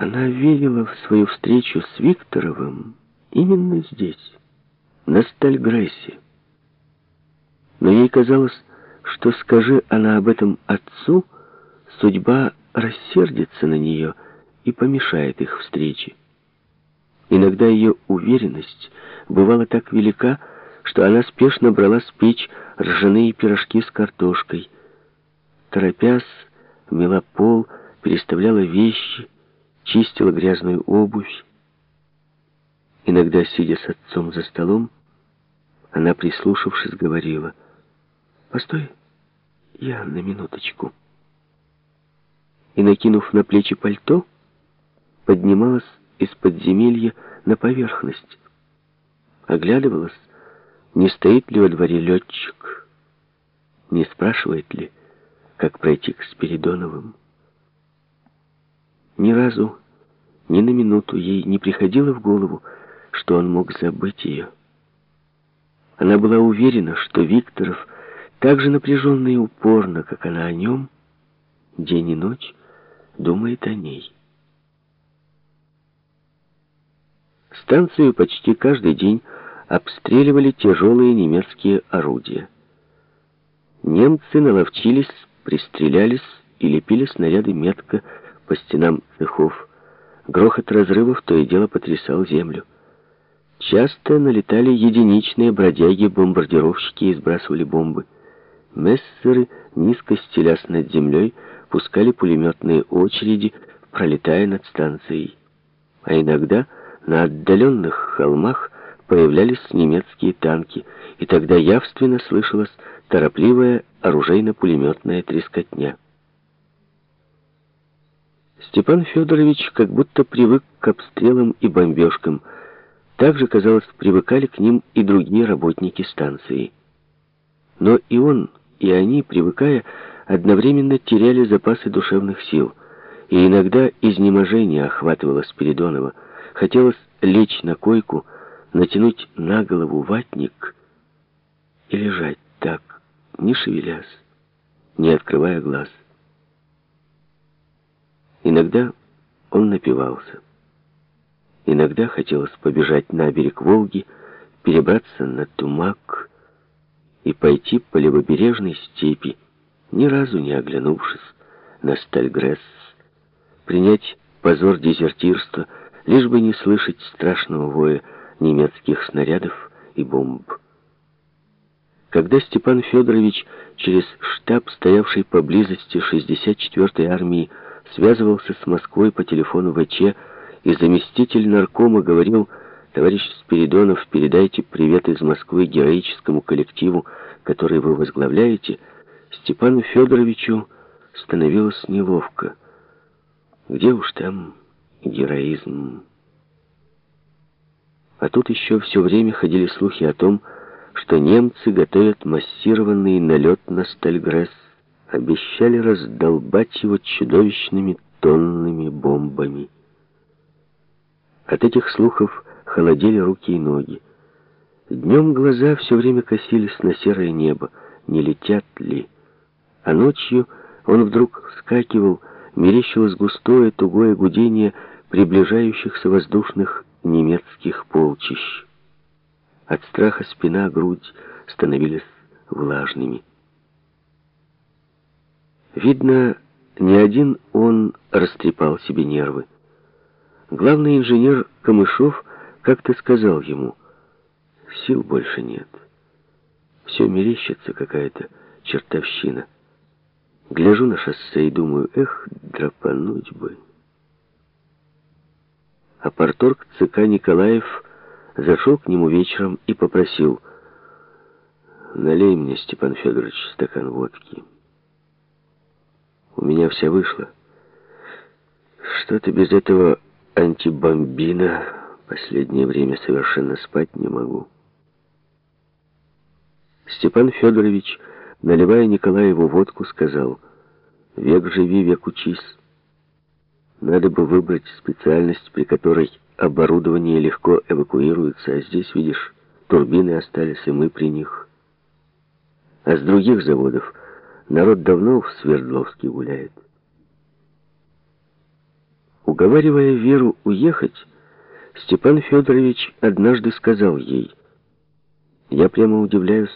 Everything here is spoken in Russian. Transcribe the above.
Она верила в свою встречу с Викторовым именно здесь, на Стальгрессе. Но ей казалось, что скажи она об этом отцу, судьба рассердится на нее и помешает их встрече. Иногда ее уверенность бывала так велика, что она спешно брала с печь ржаные пирожки с картошкой. Торопясь, мела пол, переставляла вещи, чистила грязную обувь. Иногда, сидя с отцом за столом, она, прислушавшись, говорила, «Постой, я на минуточку». И, накинув на плечи пальто, поднималась из подземелья на поверхность. Оглядывалась, не стоит ли во дворе летчик, не спрашивает ли, как пройти к Спиридоновым. Ни разу, ни на минуту ей не приходило в голову, что он мог забыть ее. Она была уверена, что Викторов так же напряженно и упорно, как она о нем, день и ночь думает о ней. Станцию почти каждый день обстреливали тяжелые немецкие орудия. Немцы наловчились, пристрелялись и лепили снаряды метко по стенам цехов. Грохот разрывов то и дело потрясал землю. Часто налетали единичные бродяги-бомбардировщики и сбрасывали бомбы. Мессеры, низко стелясь над землей, пускали пулеметные очереди, пролетая над станцией. А иногда на отдаленных холмах появлялись немецкие танки, и тогда явственно слышалась торопливая оружейно-пулеметная трескотня. Степан Федорович как будто привык к обстрелам и бомбежкам. Также, казалось, привыкали к ним и другие работники станции. Но и он, и они, привыкая, одновременно теряли запасы душевных сил. И иногда изнеможение охватывало Спиридонова. Хотелось лечь на койку, натянуть на голову ватник и лежать так, не шевелясь, не открывая глаз. Иногда он напивался. Иногда хотелось побежать на берег Волги, перебраться на Тумак и пойти по левобережной степи, ни разу не оглянувшись на Стальгресс, принять позор дезертирства, лишь бы не слышать страшного воя немецких снарядов и бомб. Когда Степан Федорович через штаб, стоявший поблизости 64-й армии, связывался с Москвой по телефону ВЧ, и заместитель наркома говорил, «Товарищ Спиридонов, передайте привет из Москвы героическому коллективу, который вы возглавляете», Степану Федоровичу становилось неловко. Где уж там героизм? А тут еще все время ходили слухи о том, что немцы готовят массированный налет на Стальгресс, обещали раздолбать его чудовищными тоннами бомбами. От этих слухов холодели руки и ноги. Днем глаза все время косились на серое небо, не летят ли. А ночью он вдруг вскакивал, мерещилось густое, тугое гудение приближающихся воздушных немецких полчищ. От страха спина, грудь становились влажными. Видно, не один он растрепал себе нервы. Главный инженер Камышов как-то сказал ему, сил больше нет. Все мерещится какая-то чертовщина. Гляжу на шоссе и думаю, эх, драпануть бы. А порторг ЦК Николаев зашел к нему вечером и попросил, налей мне, Степан Федорович, стакан водки. У меня вся вышла. Что-то без этого антибомбина последнее время совершенно спать не могу. Степан Федорович наливая Николаеву водку, сказал, «Век живи, век учись. Надо бы выбрать специальность, при которой оборудование легко эвакуируется, а здесь, видишь, турбины остались, и мы при них. А с других заводов народ давно в Свердловске гуляет». Уговаривая Веру уехать, Степан Федорович однажды сказал ей, «Я прямо удивляюсь,